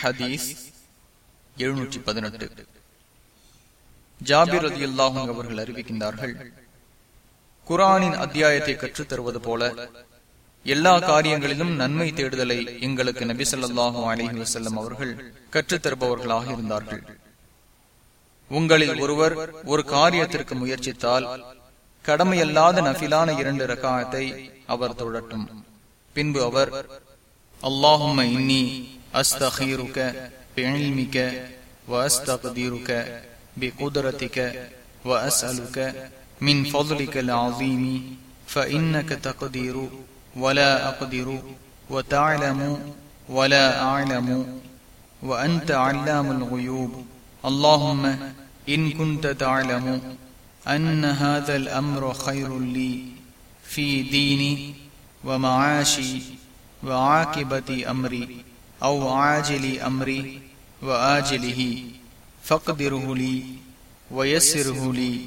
ஹதீஸ் எழுநூற்றி பதினெட்டு. ஜாபிர் ரதி அல்லாஹும் அவர்கள் அறிவிக்கின்றார்கள் குரானின் அத்தியாயத்தை கற்றுத் தருவது போல எல்லா காரியங்களிலும் நன்மை தேடுதலை எங்களுக்கு நபி சொல்லாஹு அலஹி வசல்லம் அவர்கள் கற்றுத் தருபவர்களாக இருந்தார்கள். உங்களில் ஒருவர் ஒரு காரியத்திற்கு முயற்சித்தால் கடமையல்லாத நபிலான இரண்டு ரகாயத்தை அவர் தொழட்டும் பின்பு அவர் அல்லாஹும் இன்னி أستخيرك بعلمك وأستقدرك بقدرتك وأسألك من فضلك العظيم فإنك تقدر ولا أقدر وتعلم ولا أعلم وأنت علام الغيوب. اللهم إن كنت تعلم أن هذا الأمر خير لي في ديني ومعاشي وعاقبة أمري. أو عاجل أمري وآجله فاقدره لي ويسره لي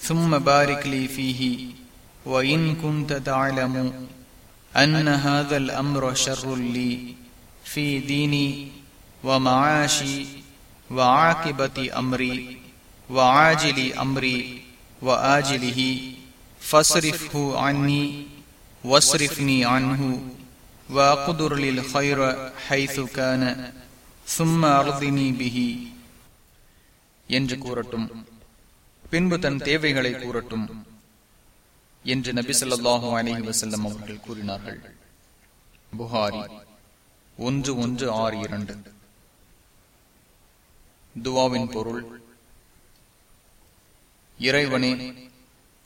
ثم بارك لي فيه. وإن كنت تعلم أن هذا الأمر شر لي في ديني ومعاشي وعاقبة أمري وعاجل أمري وآجله فاصرفه عني واصرفني عنه. وأقدر للخير حيث كان ثم أرضني به என்று கூறட்டும் பின்பு தன் தேவைகளை கூறட்டும் என்று நபி சொல்லாஹு அலஹி வசல்லம் அவர்கள் கூறினார்கள் புகாரி ஒன்று ஒன்று ஆறு இரண்டு துவாவின் பொருள் இறைவனே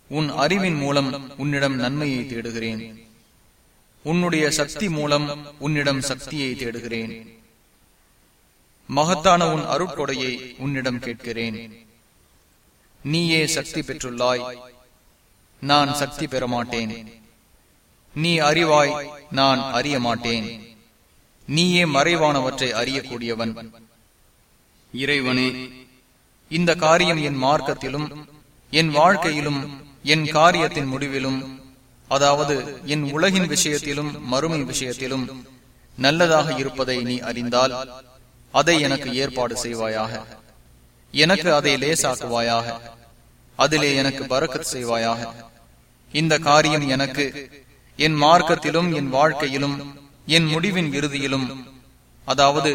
உன் அறிவின் மூலம் உன்னிடம் நன்மையை தேடுகிறேன் உன்னுடைய சக்தி மூலம் உன்னிடம் சக்தியை தேடுகிறேன். மகத்தான உன் அருட்கொடையை உன்னிடம் கேட்கிறேன். நீயே சக்தி பெற்றுள்ளாய். நான் சக்தி பெற மாட்டேன் நீ அறிவாய் நான் அறிய மாட்டேன் நீயே மறைவானவற்றை அறியக்கூடியவன். இறைவனே இந்த காரியம் என் மார்க்கத்திலும் என் வாழ்க்கையிலும் என் காரியத்தின் முடிவிலும் அதாவது என் உலகின் விஷயத்திலும் மறுமை விஷயத்திலும் நல்லதாக இருப்பதை நீ அறிந்தால் அதை எனக்கு ஏற்பாடு செய்வாயாக. எனக்கு அதை லேசாக்குவாயாக. அதிலே எனக்கு பறக்கத் செய்வாயாக. இந்த காரியம் எனக்கு என் மார்க்கத்திலும் என் வாழ்க்கையிலும் என் முடிவின் இறுதியிலும் அதாவது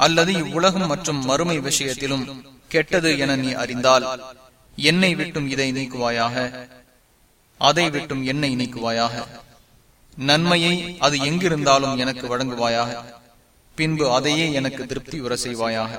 அல்லது இவ்வுலகம் மற்றும் மறுமை விஷயத்திலும் கெட்டது என நீ அறிந்தால் என்னை விட்டும் இதை நீக்குவாயாக. அதை விட்டும் என்னை நீக்குவாயாக. நன்மையை அது எங்கிருந்தாலும் எனக்கு வழங்குவாயாக. பின்பு அதையே எனக்கு திருப்தி உர செய்வாயாக